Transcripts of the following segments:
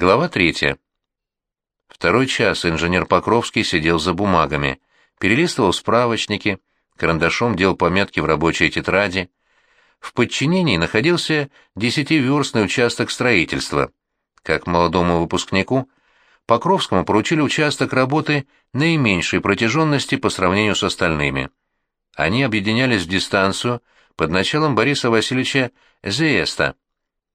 Глава третья. Второй час инженер Покровский сидел за бумагами, перелистывал справочники, карандашом делал пометки в рабочей тетради. В подчинении находился десятиверстный участок строительства. Как молодому выпускнику, Покровскому поручили участок работы наименьшей протяженности по сравнению с остальными. Они объединялись в дистанцию под началом Бориса Васильевича Зееста.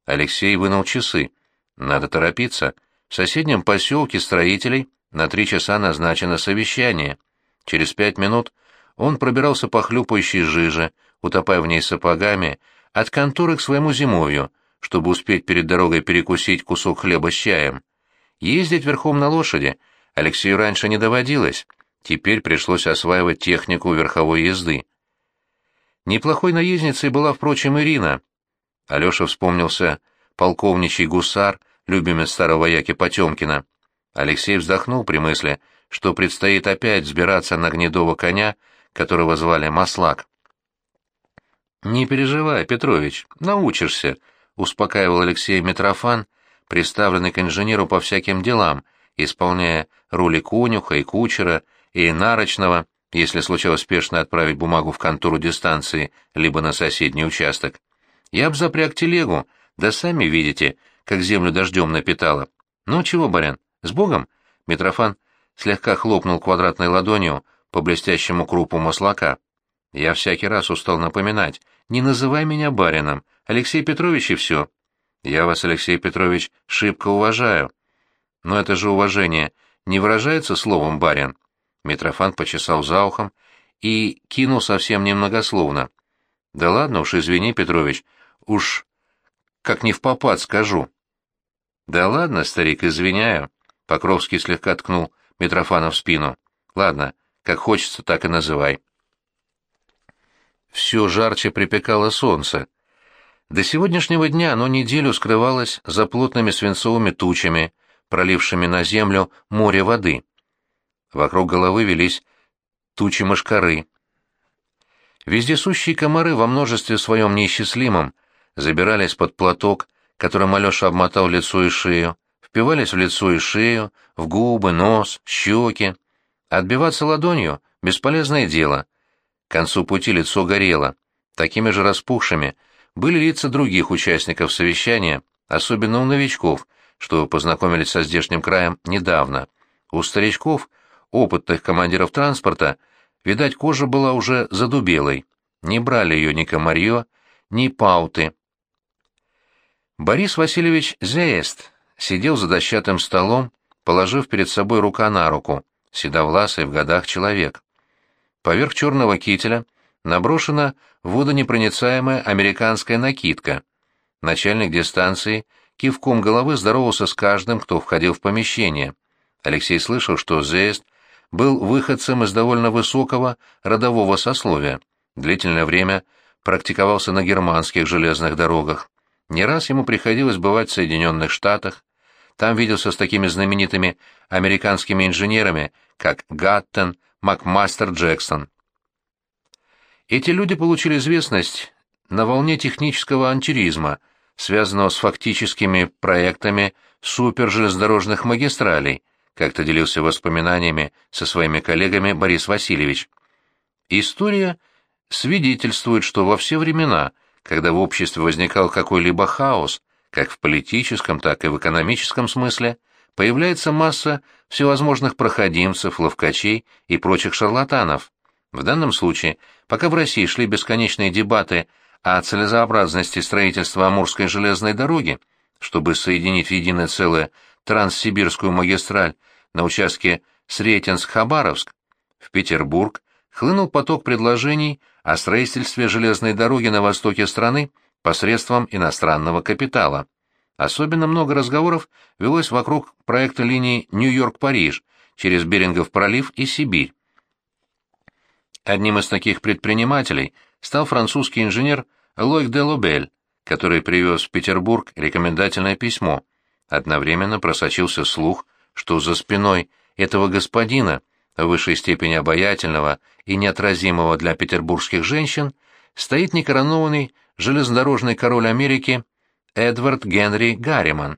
Алексей вынул часы. Надо торопиться. В соседнем поселке строителей на три часа назначено совещание. Через пять минут он пробирался по хлюпающей жиже, утопая в ней сапогами, от конторы к своему зимовью, чтобы успеть перед дорогой перекусить кусок хлеба с чаем. Ездить верхом на лошади Алексею раньше не доводилось, теперь пришлось осваивать технику верховой езды. Неплохой наездницей была, впрочем, Ирина. Алеша вспомнился полковничий гусар, любимец старого вояки Потемкина. Алексей вздохнул при мысли, что предстоит опять сбираться на гнедого коня, которого звали Маслак. «Не переживай, Петрович, научишься», — успокаивал Алексей Митрофан, приставленный к инженеру по всяким делам, исполняя роли конюха и кучера, и нарочного, если случалось спешно отправить бумагу в контору дистанции, либо на соседний участок. Я б запряг телегу, да сами видите, как землю дождем напитало. Ну чего, барян, с Богом? Митрофан слегка хлопнул квадратной ладонью по блестящему крупу маслака. Я всякий раз устал напоминать, не называй меня барином, Алексей Петрович и все. Я вас, Алексей Петрович, шибко уважаю. Но это же уважение не выражается словом «барин». Митрофан почесал за ухом и кинул совсем немногословно. «Да ладно уж, извини, Петрович, уж как не в попад скажу». «Да ладно, старик, извиняю», — Покровский слегка ткнул Митрофана в спину. «Ладно, как хочется, так и называй». Все жарче припекало солнце. До сегодняшнего дня оно неделю скрывалось за плотными свинцовыми тучами, пролившими на землю море воды. Вокруг головы велись тучи мошкары. Вездесущие комары во множестве своем неисчислимом забирались под платок, которым Алеша обмотал лицо и шею, впивались в лицо и шею, в губы, нос, щеки. Отбиваться ладонью — бесполезное дело. К концу пути лицо горело. Такими же распухшими — были лица других участников совещания, особенно у новичков, что познакомились со здешним краем недавно. У старичков, опытных командиров транспорта, видать, кожа была уже задубелой. Не брали ее ни комарье, ни пауты. Борис Васильевич Зеест сидел за дощатым столом, положив перед собой рука на руку, седовласый в годах человек. Поверх черного кителя наброшена водонепроницаемая американская накидка. Начальник дистанции кивком головы здоровался с каждым, кто входил в помещение. Алексей слышал, что Зест был выходцем из довольно высокого родового сословия. Длительное время практиковался на германских железных дорогах. Не раз ему приходилось бывать в Соединенных Штатах. Там виделся с такими знаменитыми американскими инженерами, как Гаттен, Макмастер Джексон. Эти люди получили известность на волне технического антиризма, связанного с фактическими проектами супержелезнодорожных магистралей, как-то делился воспоминаниями со своими коллегами Борис Васильевич. История свидетельствует, что во все времена, когда в обществе возникал какой-либо хаос, как в политическом, так и в экономическом смысле, появляется масса всевозможных проходимцев, ловкачей и прочих шарлатанов. В данном случае, пока в России шли бесконечные дебаты о целесообразности строительства Амурской железной дороги, чтобы соединить в единое целое Транссибирскую магистраль на участке Сретенск-Хабаровск, в Петербург хлынул поток предложений о строительстве железной дороги на востоке страны посредством иностранного капитала. Особенно много разговоров велось вокруг проекта линии Нью-Йорк-Париж через Берингов пролив и Сибирь. Одним из таких предпринимателей стал французский инженер Лойк де Лобель, который привез в Петербург рекомендательное письмо. Одновременно просочился слух, что за спиной этого господина, в высшей степени обаятельного и неотразимого для петербургских женщин, стоит некоронованный железнодорожный король Америки Эдвард Генри Гарриман.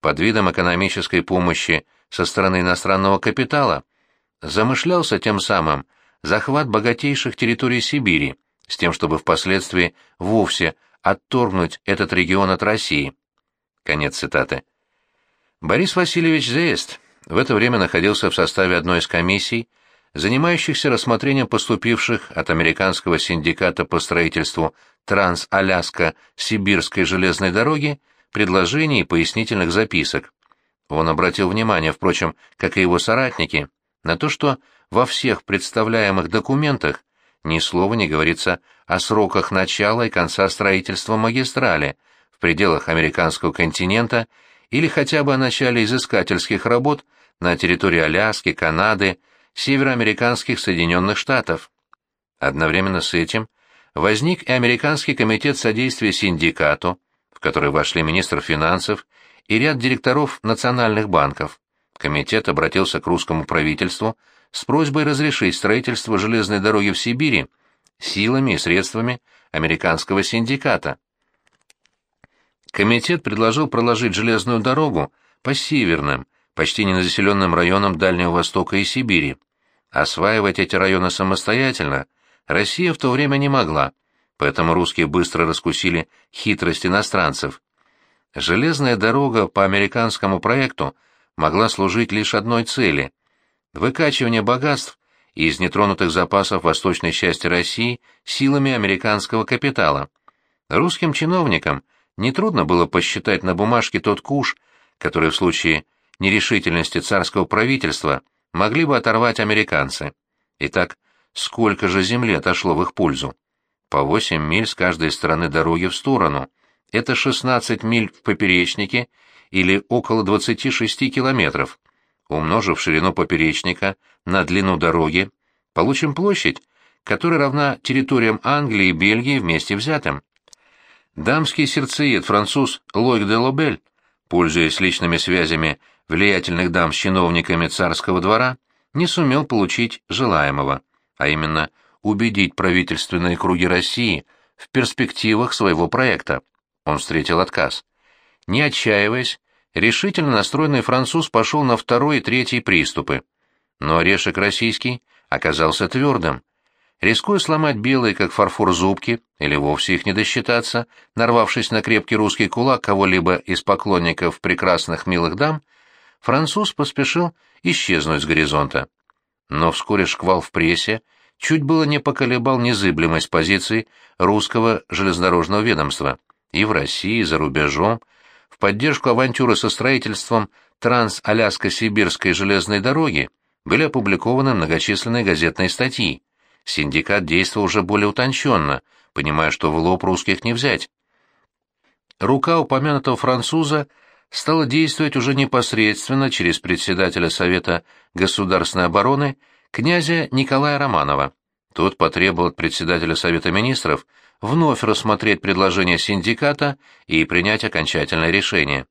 под видом экономической помощи со стороны иностранного капитала замышлялся тем самым захват богатейших территорий Сибири, с тем, чтобы впоследствии вовсе отторгнуть этот регион от России. Конец цитаты. Борис Васильевич Зеест в это время находился в составе одной из комиссий, занимающихся рассмотрением поступивших от американского синдиката по строительству Транс-Аляска-Сибирской железной дороги предложений и пояснительных записок. Он обратил внимание, впрочем, как и его соратники, на то, что во всех представляемых документах ни слова не говорится о сроках начала и конца строительства магистрали в пределах американского континента или хотя бы о начале изыскательских работ на территории Аляски, Канады, североамериканских Соединенных Штатов. Одновременно с этим возник и Американский комитет содействия синдикату, в который вошли министр финансов и ряд директоров национальных банков. Комитет обратился к русскому правительству с просьбой разрешить строительство железной дороги в Сибири силами и средствами американского синдиката. Комитет предложил проложить железную дорогу по северным, почти незаселенным районам Дальнего Востока и Сибири. Осваивать эти районы самостоятельно Россия в то время не могла, поэтому русские быстро раскусили хитрость иностранцев. Железная дорога по американскому проекту могла служить лишь одной цели – выкачивание богатств из нетронутых запасов восточной части России силами американского капитала. Русским чиновникам нетрудно было посчитать на бумажке тот куш, который в случае нерешительности царского правительства могли бы оторвать американцы. Итак, сколько же земли отошло в их пользу? По 8 миль с каждой стороны дороги в сторону. Это 16 миль в поперечнике или около 26 километров. Умножив ширину поперечника на длину дороги, получим площадь, которая равна территориям Англии и Бельгии вместе взятым. Дамский сердцеед француз Лойк де Лобель, пользуясь личными связями влиятельных дам с чиновниками царского двора, не сумел получить желаемого, а именно убедить правительственные круги России в перспективах своего проекта. Он встретил отказ. Не отчаиваясь, решительно настроенный француз пошел на второй и третий приступы. Но орешек российский оказался твердым. Рискуя сломать белые, как фарфор, зубки, или вовсе их не досчитаться, нарвавшись на крепкий русский кулак кого-либо из поклонников прекрасных милых дам, француз поспешил исчезнуть с горизонта. Но вскоре шквал в прессе чуть было не поколебал незыблемость позиций русского железнодорожного ведомства. И в России, и за рубежом, в поддержку авантюры со строительством Транс-Аляско-Сибирской железной дороги были опубликованы многочисленные газетные статьи. Синдикат действовал уже более утонченно, понимая, что в лоб русских не взять. Рука упомянутого француза – стала действовать уже непосредственно через председателя Совета государственной обороны князя Николая Романова. Тот потребовал от председателя Совета министров вновь рассмотреть предложение синдиката и принять окончательное решение.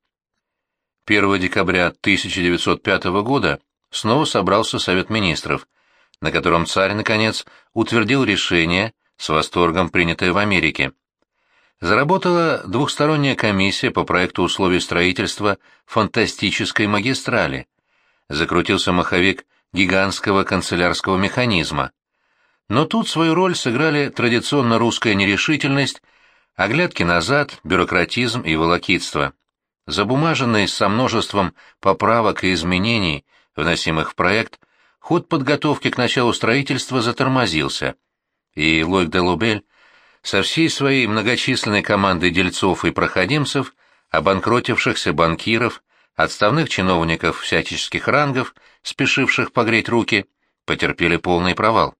1 декабря 1905 года снова собрался Совет министров, на котором царь, наконец, утвердил решение, с восторгом принятое в Америке заработала двухсторонняя комиссия по проекту условий строительства фантастической магистрали. Закрутился маховик гигантского канцелярского механизма. Но тут свою роль сыграли традиционно русская нерешительность, оглядки назад, бюрократизм и волокитство. Забумаженный со множеством поправок и изменений, вносимых в проект, ход подготовки к началу строительства затормозился, и Лойк де Лубель со всей своей многочисленной командой дельцов и проходимцев, обанкротившихся банкиров, отставных чиновников всяческих рангов, спешивших погреть руки, потерпели полный провал.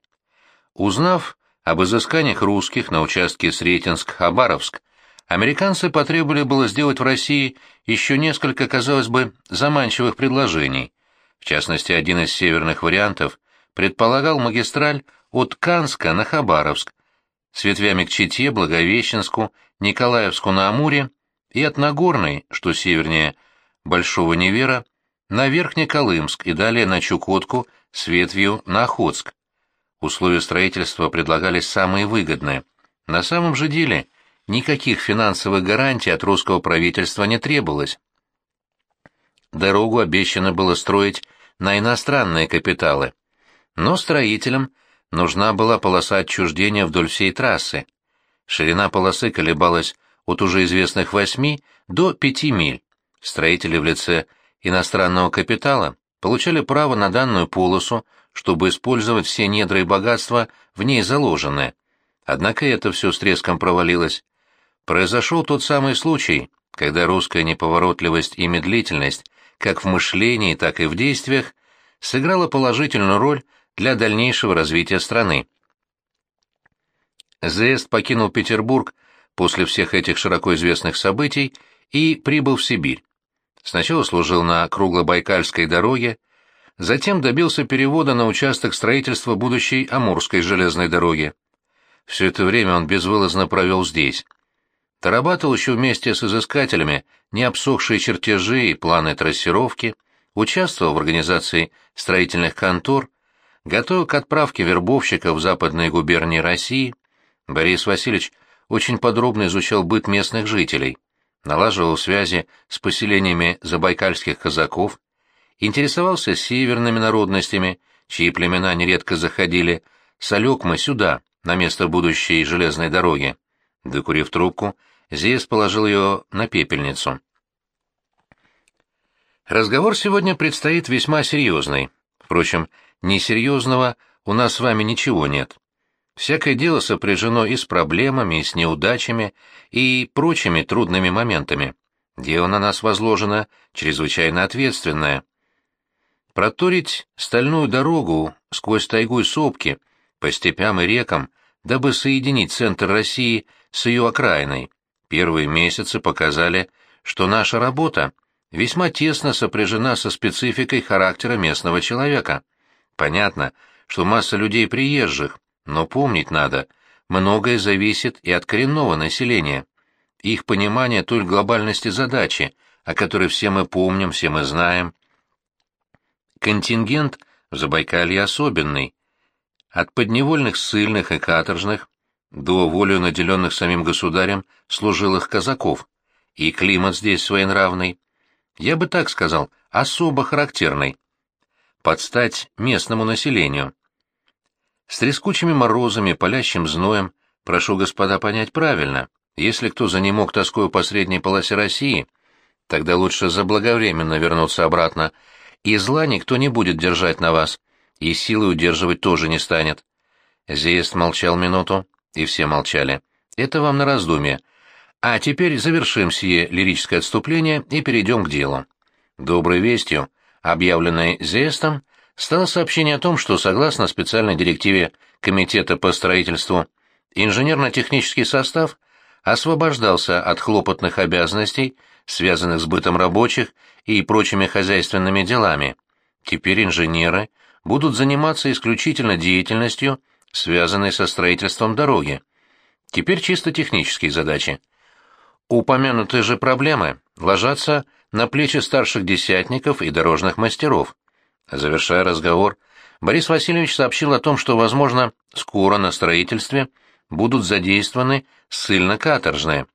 Узнав об изысканиях русских на участке Сретенск-Хабаровск, американцы потребовали было сделать в России еще несколько, казалось бы, заманчивых предложений. В частности, один из северных вариантов предполагал магистраль от Канска на Хабаровск, с ветвями к Чите, Благовещенску, Николаевску на Амуре и от Нагорной, что севернее Большого Невера, на Верхнеколымск и далее на Чукотку с ветвью на Охотск. Условия строительства предлагались самые выгодные. На самом же деле никаких финансовых гарантий от русского правительства не требовалось. дорогу обещано было строить на иностранные капиталы. Но строителям нужна была полоса отчуждения вдоль всей трассы. Ширина полосы колебалась от уже известных 8 до 5 миль. Строители в лице иностранного капитала получали право на данную полосу, чтобы использовать все недра и богатства в ней заложенные. Однако это все с треском провалилось. Произошел тот самый случай, когда русская неповоротливость и медлительность, как в мышлении, так и в действиях, сыграла положительную роль для дальнейшего развития страны. Зест покинул Петербург после всех этих широко известных событий и прибыл в Сибирь. Сначала служил на Круглобайкальской дороге, затем добился перевода на участок строительства будущей Амурской железной дороги. Все это время он безвылазно провел здесь. Дорабатывал еще вместе с изыскателями необсохшие чертежи и планы трассировки, участвовал в организации строительных контор, готовил к отправке вербовщиков в западные губернии России. Борис Васильевич очень подробно изучал быт местных жителей, налаживал связи с поселениями забайкальских казаков, интересовался северными народностями, чьи племена нередко заходили с Алекмы сюда, на место будущей железной дороги. Докурив трубку, Зиес положил ее на пепельницу. Разговор сегодня предстоит весьма серьезный. Впрочем, несерьезного у нас с вами ничего нет. Всякое дело сопряжено и с проблемами, и с неудачами, и прочими трудными моментами. Дело на нас возложено чрезвычайно ответственное. Проторить стальную дорогу сквозь тайгу и сопки, по степям и рекам, дабы соединить центр России с ее окраиной. Первые месяцы показали, что наша работа весьма тесно сопряжена со спецификой характера местного человека. Понятно, что масса людей приезжих, но помнить надо, многое зависит и от коренного населения. Их понимание той глобальности задачи, о которой все мы помним, все мы знаем. Контингент в Забайкалье особенный. От подневольных ссыльных и каторжных до волю наделенных самим государем служилых казаков. И климат здесь своенравный. Я бы так сказал, особо характерный. Под стать местному населению. С трескучими морозами, палящим зноем, прошу господа понять правильно, если кто занемог тоскою по средней полосе России, тогда лучше заблаговременно вернуться обратно, и зла никто не будет держать на вас, и силы удерживать тоже не станет. Зеест молчал минуту, и все молчали. Это вам на раздумье. А теперь завершим сие лирическое отступление и перейдем к делу. Доброй вестью, объявленной Зеестом, стало сообщение о том, что, согласно специальной директиве Комитета по строительству, инженерно-технический состав освобождался от хлопотных обязанностей, связанных с бытом рабочих и прочими хозяйственными делами. Теперь инженеры будут заниматься исключительно деятельностью, связанной со строительством дороги. Теперь чисто технические задачи. Упомянутые же проблемы ложатся на плечи старших десятников и дорожных мастеров. Завершая разговор, Борис Васильевич сообщил о том, что, возможно, скоро на строительстве будут задействованы ссыльно-каторжные.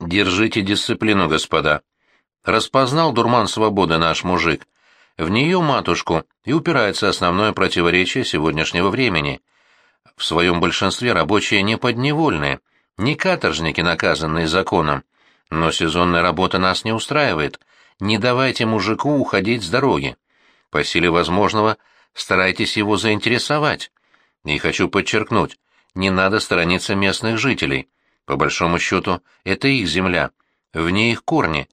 «Держите дисциплину, господа. Распознал дурман свободы наш мужик. В нее, матушку, и упирается основное противоречие сегодняшнего времени. В своем большинстве рабочие не подневольные, не каторжники, наказанные законом. Но сезонная работа нас не устраивает. Не давайте мужику уходить с дороги. По силе возможного старайтесь его заинтересовать. И хочу подчеркнуть, не надо сторониться местных жителей. По большому счету, это их земля, в ней их корни.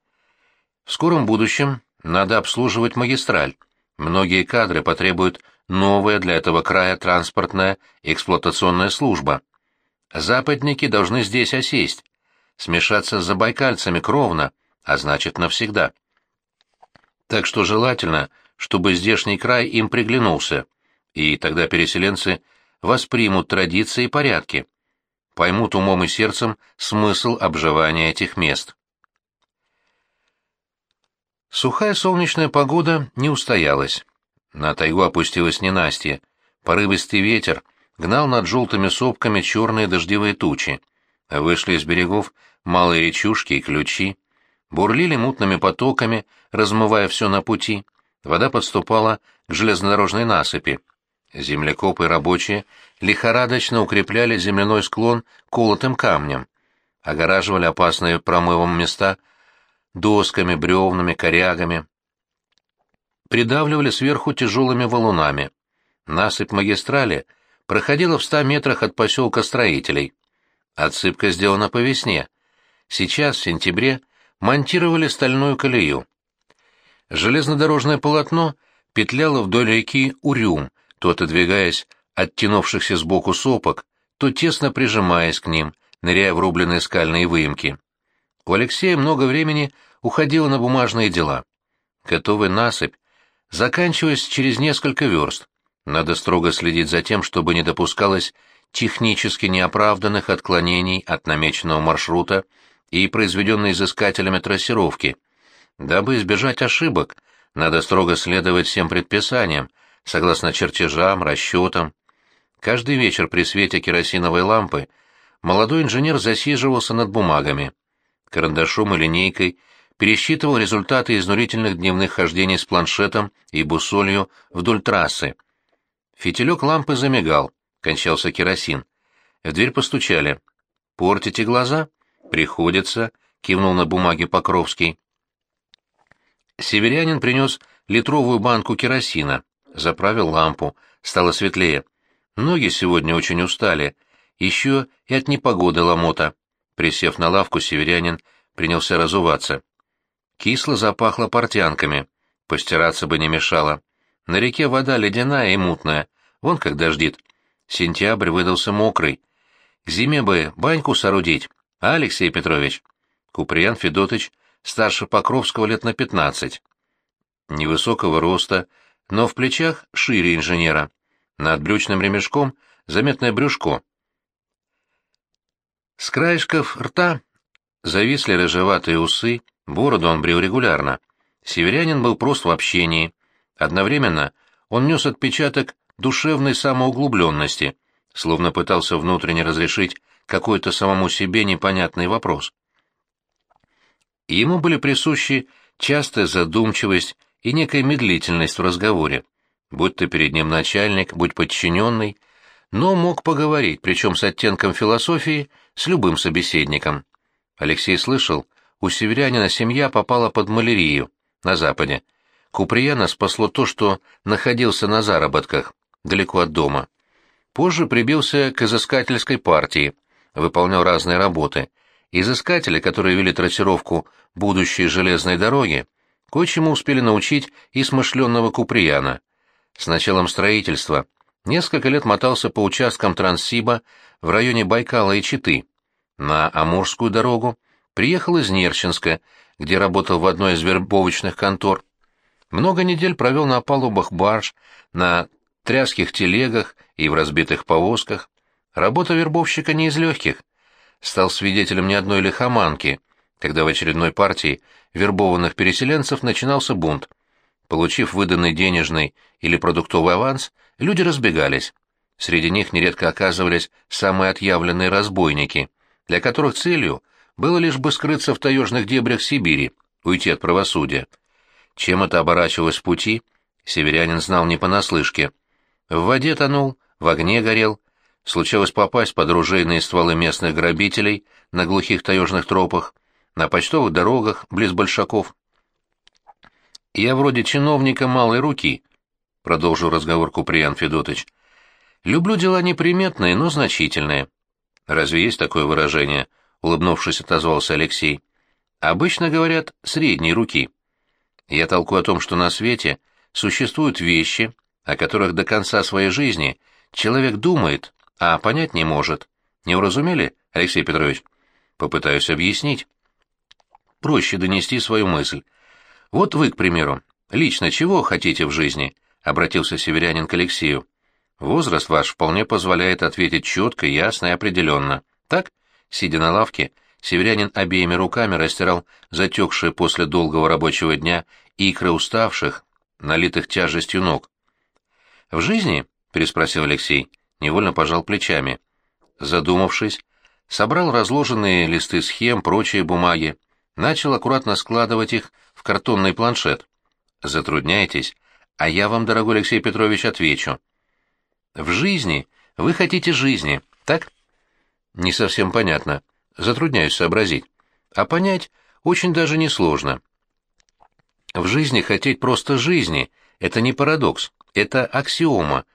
В скором будущем надо обслуживать магистраль. Многие кадры потребуют новая для этого края транспортная эксплуатационная служба. Западники должны здесь осесть, смешаться с забайкальцами кровно, а значит навсегда. Так что желательно, чтобы здешний край им приглянулся, и тогда переселенцы воспримут традиции и порядки, поймут умом и сердцем смысл обживания этих мест. Сухая солнечная погода не устоялась. На тайгу опустилась ненастье. Порывистый ветер гнал над желтыми сопками черные дождевые тучи. Вышли из берегов малые речушки и ключи. бурлили мутными потоками, размывая все на пути. Вода подступала к железнодорожной насыпи. Землекопы и рабочие лихорадочно укрепляли земляной склон колотым камнем, огораживали опасные промывом места досками, бревнами, корягами, придавливали сверху тяжелыми валунами. Насыпь магистрали проходила в ста метрах от поселка строителей. Отсыпка сделана по весне. Сейчас, в сентябре, монтировали стальную колею. Железнодорожное полотно петляло вдоль реки Урюм, то отодвигаясь от тянувшихся сбоку сопок, то тесно прижимаясь к ним, ныряя в рубленные скальные выемки. У Алексея много времени уходило на бумажные дела. Готовый насыпь, заканчиваясь через несколько верст. Надо строго следить за тем, чтобы не допускалось технически неоправданных отклонений от намеченного маршрута и произведенной изыскателями трассировки. Дабы избежать ошибок, надо строго следовать всем предписаниям, согласно чертежам, расчетам. Каждый вечер при свете керосиновой лампы молодой инженер засиживался над бумагами. Карандашом и линейкой пересчитывал результаты изнурительных дневных хождений с планшетом и бусолью вдоль трассы. Фитилек лампы замигал, кончался керосин. В дверь постучали. «Портите глаза?» «Приходится», — кивнул на бумаге Покровский. Северянин принес литровую банку керосина, заправил лампу, стало светлее. Ноги сегодня очень устали, еще и от непогоды ломота. Присев на лавку, северянин принялся разуваться. Кисло запахло портянками, постираться бы не мешало. На реке вода ледяная и мутная, вон как дождит. Сентябрь выдался мокрый. К зиме бы баньку соорудить, Алексей Петрович? Куприян Федотыч старше Покровского лет на пятнадцать. Невысокого роста, но в плечах шире инженера. Над брючным ремешком заметное брюшко. С краешков рта зависли рыжеватые усы, бороду он брил регулярно. Северянин был прост в общении. Одновременно он нес отпечаток душевной самоуглубленности, словно пытался внутренне разрешить какой-то самому себе непонятный вопрос. Ему были присущи частая задумчивость и некая медлительность в разговоре, будь то перед ним начальник, будь подчиненный, но мог поговорить, причем с оттенком философии, с любым собеседником. Алексей слышал, у северянина семья попала под малярию на Западе. Куприяна спасло то, что находился на заработках, далеко от дома. Позже прибился к изыскательской партии, выполнял разные работы. Изыскатели, которые вели трассировку будущей железной дороги, кое-чему успели научить и смышленного Куприяна. С началом строительства несколько лет мотался по участкам Транссиба в районе Байкала и Читы. На Амурскую дорогу приехал из Нерчинска, где работал в одной из вербовочных контор. Много недель провел на палубах барж, на тряских телегах и в разбитых повозках. Работа вербовщика не из легких. Стал свидетелем ни одной лихоманки, когда в очередной партии вербованных переселенцев начинался бунт. Получив выданный денежный или продуктовый аванс, люди разбегались. Среди них нередко оказывались самые отъявленные разбойники, для которых целью было лишь бы скрыться в таежных дебрях Сибири, уйти от правосудия. Чем это оборачивалось в пути, северянин знал не понаслышке. В воде тонул, в огне горел. Случалось попасть под ружейные стволы местных грабителей на глухих таежных тропах, на почтовых дорогах близ большаков. «Я вроде чиновника малой руки», — продолжил разговор Куприян Федотыч. «Люблю дела неприметные, но значительные». «Разве есть такое выражение?» — улыбнувшись, отозвался Алексей. «Обычно говорят «средней руки». Я толкую о том, что на свете существуют вещи, о которых до конца своей жизни человек думает, а понять не может. Не уразумели, Алексей Петрович? Попытаюсь объяснить. Проще донести свою мысль. Вот вы, к примеру, лично чего хотите в жизни? Обратился северянин к Алексею. Возраст ваш вполне позволяет ответить четко, ясно и определенно. Так, сидя на лавке, северянин обеими руками растирал затекшие после долгого рабочего дня икры уставших, налитых тяжестью ног. «В жизни?» — переспросил Алексей, невольно пожал плечами. Задумавшись, собрал разложенные листы схем, прочие бумаги. начал аккуратно складывать их в картонный планшет. Затрудняетесь, а я вам, дорогой Алексей Петрович, отвечу. В жизни вы хотите жизни, так? Не совсем понятно. Затрудняюсь сообразить. А понять очень даже несложно. В жизни хотеть просто жизни — это не парадокс, это аксиома.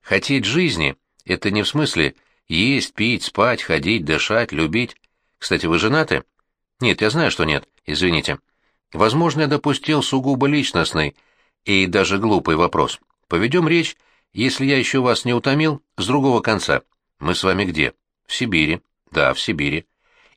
Хотеть жизни — это не в смысле есть, пить, спать, ходить, дышать, любить. Кстати, вы женаты? Нет, я знаю, что нет, извините. Возможно, я допустил сугубо личностный и даже глупый вопрос. Поведем речь, если я еще вас не утомил, с другого конца. Мы с вами где? В Сибири. Да, в Сибири.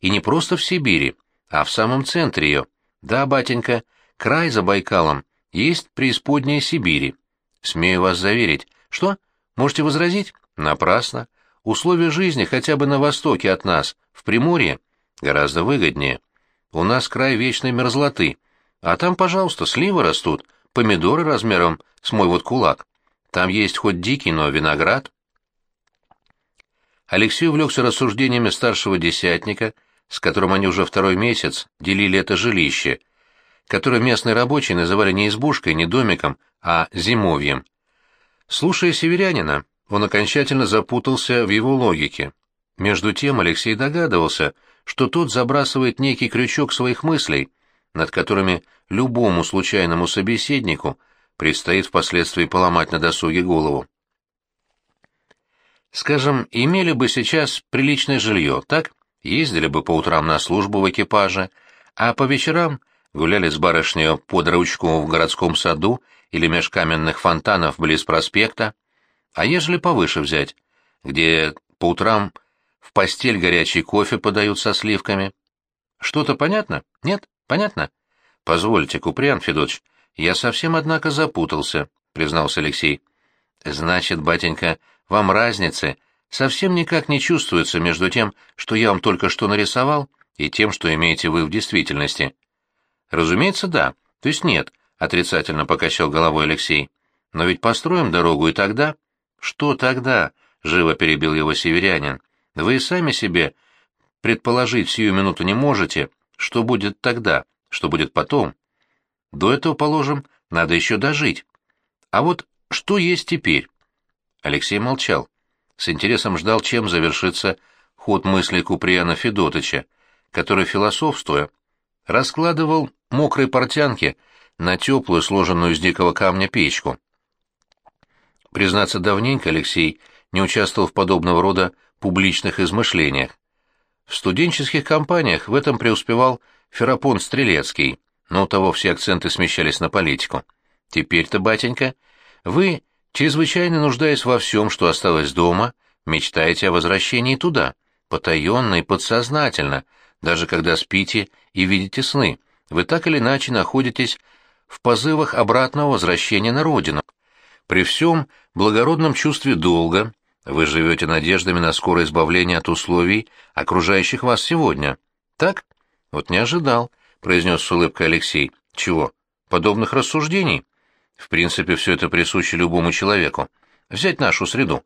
И не просто в Сибири, а в самом центре ее. Да, батенька, край за Байкалом, есть преисподняя Сибири. Смею вас заверить. Что? Можете возразить? Напрасно. Условия жизни хотя бы на востоке от нас, в Приморье, гораздо выгоднее. У нас край вечной мерзлоты, а там, пожалуйста, сливы растут, помидоры размером с мой вот кулак. Там есть хоть дикий, но виноград. Алексей увлекся рассуждениями старшего десятника, с которым они уже второй месяц делили это жилище, которое местные рабочие называли не избушкой, не домиком, а зимовьем. Слушая северянина, он окончательно запутался в его логике. Между тем Алексей догадывался, что тот забрасывает некий крючок своих мыслей, над которыми любому случайному собеседнику предстоит впоследствии поломать на досуге голову. Скажем, имели бы сейчас приличное жилье, так? Ездили бы по утрам на службу в экипаже, а по вечерам гуляли с барышней под ручку в городском саду или меж каменных фонтанов близ проспекта. А ежели повыше взять, где по утрам в постель горячий кофе подают со сливками? Что-то понятно? Нет? Понятно? Позвольте, Куприан Федорович, я совсем, однако, запутался, признался Алексей. Значит, батенька, вам разницы совсем никак не чувствуется между тем, что я вам только что нарисовал, и тем, что имеете вы в действительности. Разумеется, да. То есть нет, отрицательно покачал головой Алексей. Но ведь построим дорогу и тогда... Что тогда? Живо перебил его северянин. Вы сами себе предположить сию минуту не можете, что будет тогда, что будет потом. До этого, положим, надо еще дожить. А вот что есть теперь? Алексей молчал. С интересом ждал, чем завершится ход мысли Куприяна Федотыча, который, философствуя, раскладывал мокрые портянки на теплую, сложенную из дикого камня печку. Признаться, давненько Алексей не участвовал в подобного рода публичных измышлениях. В студенческих компаниях в этом преуспевал Ферапон Стрелецкий, но у того все акценты смещались на политику. Теперь-то, батенька, вы Чрезвычайно нуждаясь во всем, что осталось дома, мечтаете о возвращении туда, потаенно и подсознательно, даже когда спите и видите сны. Вы так или иначе находитесь в позывах обратного возвращения на родину. При всем благородном чувстве долга вы живете надеждами на скорое избавление от условий, окружающих вас сегодня. Так? Вот не ожидал, произнес с улыбкой Алексей. Чего? Подобных рассуждений? В принципе, все это присуще любому человеку. Взять нашу среду.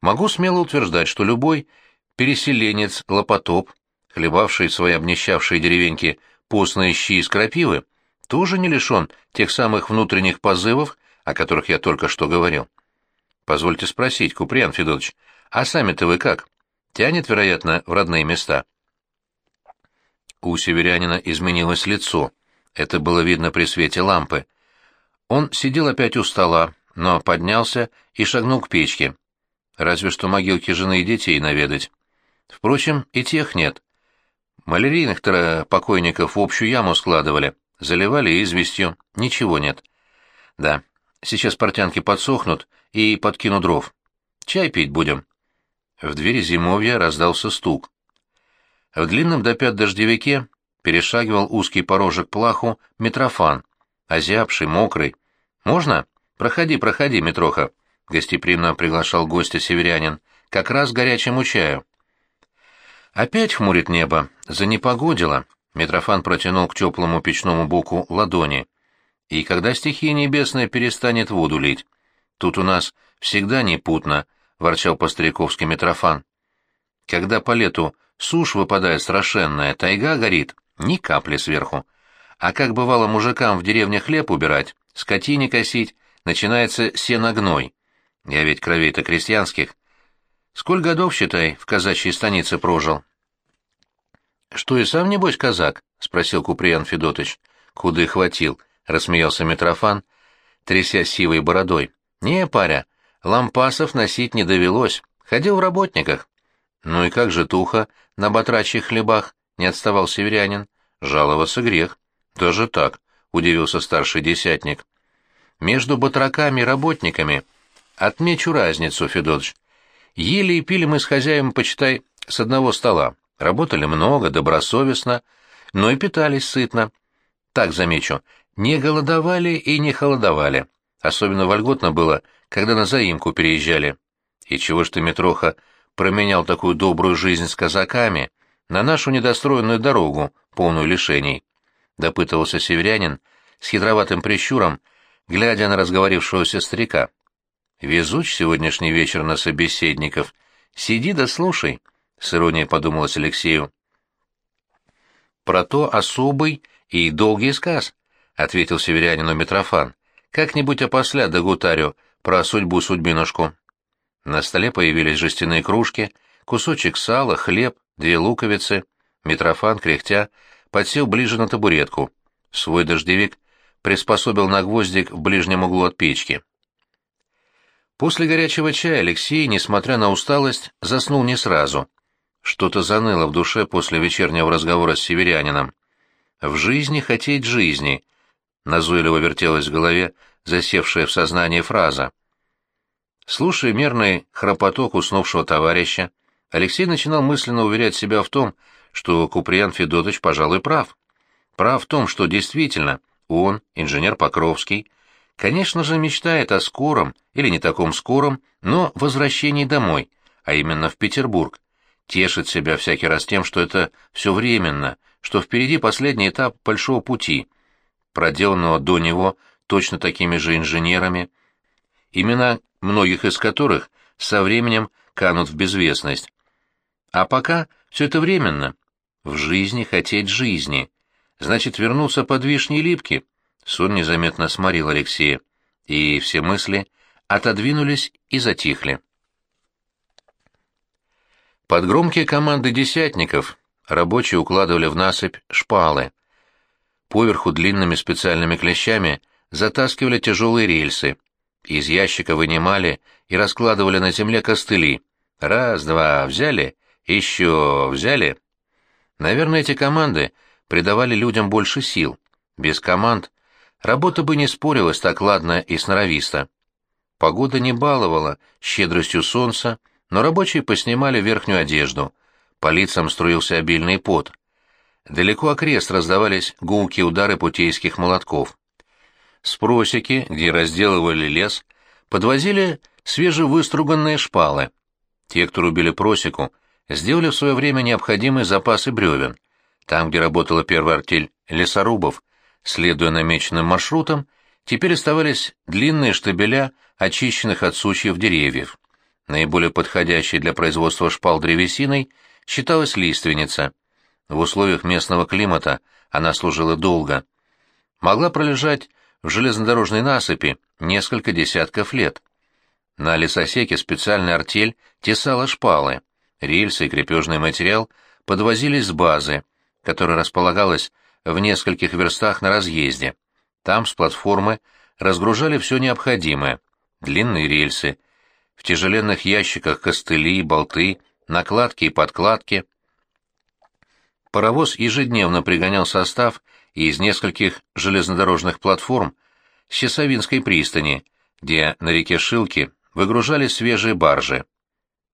Могу смело утверждать, что любой переселенец Лопотоп, хлебавший свои обнищавшие деревеньки постные щи из крапивы, тоже не лишен тех самых внутренних позывов, о которых я только что говорил. Позвольте спросить, Куприян Федорович, а сами-то вы как? Тянет, вероятно, в родные места? У северянина изменилось лицо. Это было видно при свете лампы. Он сидел опять у стола, но поднялся и шагнул к печке. Разве что могилки жены и детей наведать. Впрочем, и тех нет. Малярийных-то покойников в общую яму складывали, заливали известью, ничего нет. Да, сейчас портянки подсохнут и подкину дров. Чай пить будем. В двери зимовья раздался стук. В длинном до пят дождевике перешагивал узкий порожек плаху Митрофан — озябший, мокрый. «Можно? Проходи, проходи, Митроха», — гостеприимно приглашал гостя северянин, — «как раз горячему чаю». Опять хмурит небо, занепогодило. Митрофан протянул к теплому печному боку ладони. И когда стихия небесная перестанет воду лить? Тут у нас всегда непутно, — ворчал по-стариковски Митрофан. Когда по лету сушь выпадает страшенная, тайга горит, Ни капли сверху. А как бывало мужикам в деревне хлеб убирать, скотине косить, начинается сеногной. Я ведь кровей-то крестьянских. Сколь годов, считай, в казачьей станице прожил? — Что и сам, небось, казак? — спросил Куприян Федотыч. — Куды хватил? — рассмеялся Митрофан, тряся сивой бородой. — Не, паря, лампасов носить не довелось. Ходил в работниках. — Ну и как же туха на батрачьих хлебах? — не отставал северянин. — Жаловаться грех. — Даже так, — удивился старший десятник. — Между батраками и работниками отмечу разницу, Федотыч. Ели и пили мы с хозяином, почитай, с одного стола. Работали много, добросовестно, но и питались сытно. Так замечу, не голодовали и не холодовали. Особенно вольготно было, когда на заимку переезжали. И чего ж ты, Митроха, променял такую добрую жизнь с казаками на нашу недостроенную дорогу, полную лишений? Допытывался северянин с хитроватым прищуром, глядя на разговорившегося старика. Везуч сегодняшний вечер на собеседников. Сиди да слушай, — с иронией подумалось Алексею. Про то особый и долгий сказ, — ответил северянину Митрофан. Как-нибудь опосля до гутарю про судьбу-судьбинушку. На столе появились жестяные кружки, кусочек сала, хлеб, две луковицы. Митрофан, кряхтя, подсел ближе на табуретку. Свой дождевик приспособил на гвоздик в ближнем углу от печки. После горячего чая Алексей, несмотря на усталость, заснул не сразу. Что-то заныло в душе после вечернего разговора с северянином. «В жизни хотеть жизни», — назойливо вертелась в голове засевшая в сознании фраза. Слушая мерный храпоток уснувшего товарища, Алексей начинал мысленно уверять себя в том, что Куприян Федотович, пожалуй, прав. Прав в том, что действительно он, инженер Покровский, конечно же, мечтает о скором, или не таком скором, но возвращении домой, а именно в Петербург. Тешит себя всякий раз тем, что это все временно, что впереди последний этап большого пути, проделанного до него точно такими же инженерами, имена многих из которых со временем канут в безвестность. А пока все это временно. В жизни хотеть жизни. Значит, вернуться под вишни липки. Сон незаметно сморил Алексея, и все мысли отодвинулись и затихли. Под громкие команды десятников рабочие укладывали в насыпь шпалы. Поверху длинными специальными клещами затаскивали тяжелые рельсы. Из ящика вынимали и раскладывали на земле костыли. Раз-два взяли, еще взяли. Наверное, эти команды придавали людям больше сил. Без команд работа бы не спорилась так ладно и сноровисто. Погода не баловала щедростью солнца, но рабочие поснимали верхнюю одежду. По лицам струился обильный пот. Далеко окрест раздавались гулкие удары путейских молотков. С просеки, где разделывали лес, подвозили свежевыструганные шпалы. Те, кто рубили просеку, сделали в свое время необходимые запасы бревен. Там, где работала первая артель лесорубов, следуя намеченным маршрутам, теперь оставались длинные штабеля очищенных от сучьев деревьев. Наиболее подходящей для производства шпал древесиной считалась лиственница. В условиях местного климата она служила долго. Могла пролежать в железнодорожной насыпи несколько десятков лет. На лесосеке специальная артель тесала шпалы. Рельсы и крепежный материал подвозились с базы, которая располагалась в нескольких верстах на разъезде. Там с платформы разгружали все необходимое. Длинные рельсы, в тяжеленных ящиках костыли, болты, накладки и подкладки. Паровоз ежедневно пригонял состав из нескольких железнодорожных платформ с Часовинской пристани, где на реке Шилки выгружали свежие баржи.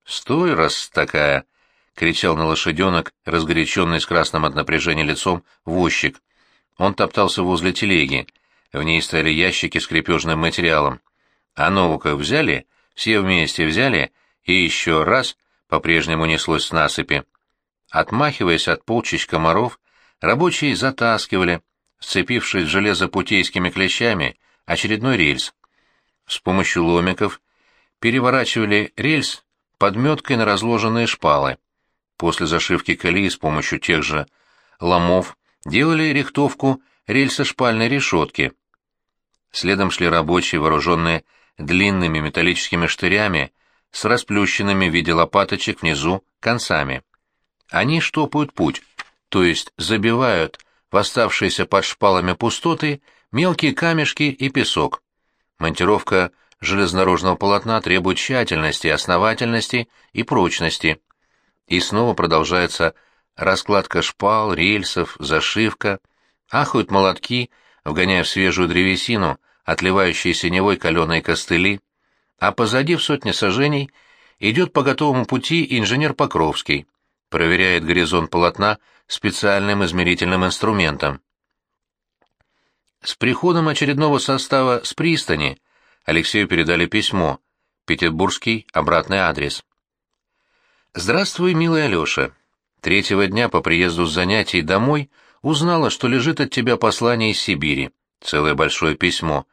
«Стой, раз такая!» — кричал на лошаденок, разгоряченный с красным от напряжения лицом, возчик. Он топтался возле телеги. В ней стояли ящики с крепежным материалом. А новую взяли, все вместе взяли, и еще раз по-прежнему неслось с насыпи. Отмахиваясь от полчищ комаров, Рабочие затаскивали, сцепившись железопутейскими клещами, очередной рельс. С помощью ломиков переворачивали рельс подметкой на разложенные шпалы. После зашивки колеи с помощью тех же ломов делали рихтовку рельсо-шпальной решетки. Следом шли рабочие, вооруженные длинными металлическими штырями с расплющенными в виде лопаточек внизу концами. Они штопают путь, то есть забивают в оставшиеся под шпалами пустоты мелкие камешки и песок. Монтировка железнодорожного полотна требует тщательности, основательности и прочности. И снова продолжается раскладка шпал, рельсов, зашивка, ахают молотки, вгоняя в свежую древесину отливающие синевой каленые костыли, а позади в сотне сажений идет по готовому пути инженер Покровский, проверяет горизонт полотна специальным измерительным инструментом. С приходом очередного состава с пристани Алексею передали письмо, петербургский обратный адрес. «Здравствуй, милый Алеша. Третьего дня по приезду с занятий домой узнала, что лежит от тебя послание из Сибири, целое большое письмо.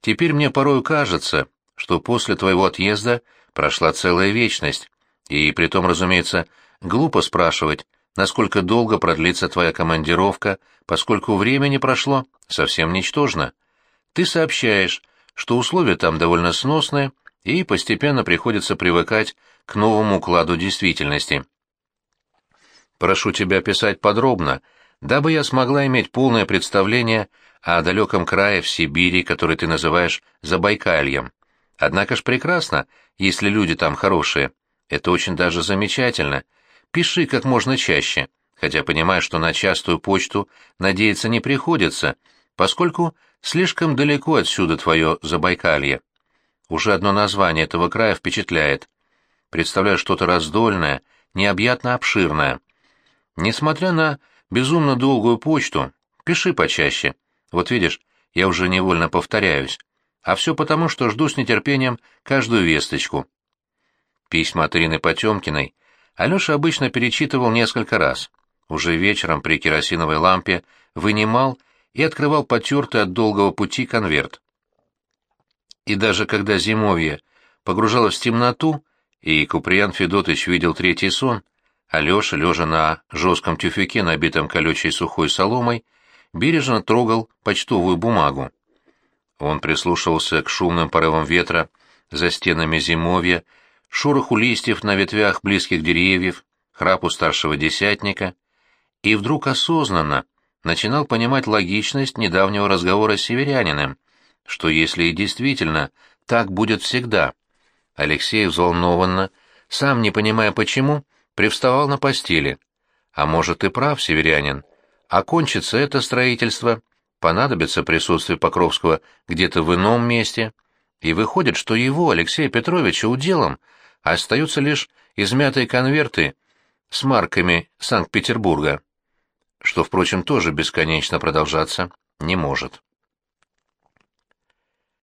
Теперь мне порою кажется, что после твоего отъезда прошла целая вечность, и притом, разумеется, глупо спрашивать, насколько долго продлится твоя командировка, поскольку времени прошло совсем ничтожно. Ты сообщаешь, что условия там довольно сносные, и постепенно приходится привыкать к новому укладу действительности. Прошу тебя писать подробно, дабы я смогла иметь полное представление о далеком крае в Сибири, который ты называешь Забайкальем. Однако ж прекрасно, если люди там хорошие. Это очень даже замечательно. Пиши как можно чаще, хотя понимаешь, что на частую почту надеяться не приходится, поскольку слишком далеко отсюда твое Забайкалье. Уже одно название этого края впечатляет. Представляю что-то раздольное, необъятно обширное. Несмотря на безумно долгую почту, пиши почаще. Вот видишь, я уже невольно повторяюсь. А все потому, что жду с нетерпением каждую весточку. Письма от Ирины Потемкиной Алеша обычно перечитывал несколько раз. Уже вечером при керосиновой лампе вынимал и открывал потертый от долгого пути конверт. И даже когда зимовье погружалось в темноту, и Куприян Федотович видел третий сон, Алеша, лежа на жестком тюфяке, набитом колючей сухой соломой, бережно трогал почтовую бумагу. Он прислушивался к шумным порывам ветра за стенами зимовья, шороху листьев на ветвях близких деревьев, храпу старшего десятника, и вдруг осознанно начинал понимать логичность недавнего разговора с северянином, что если и действительно так будет всегда. Алексей взволнованно, сам не понимая почему, привставал на постели. А может и прав северянин, окончится это строительство, понадобится присутствие Покровского где-то в ином месте, и выходит, что его, Алексея Петровича, уделом остаются лишь измятые конверты с марками Санкт-Петербурга, что, впрочем, тоже бесконечно продолжаться не может.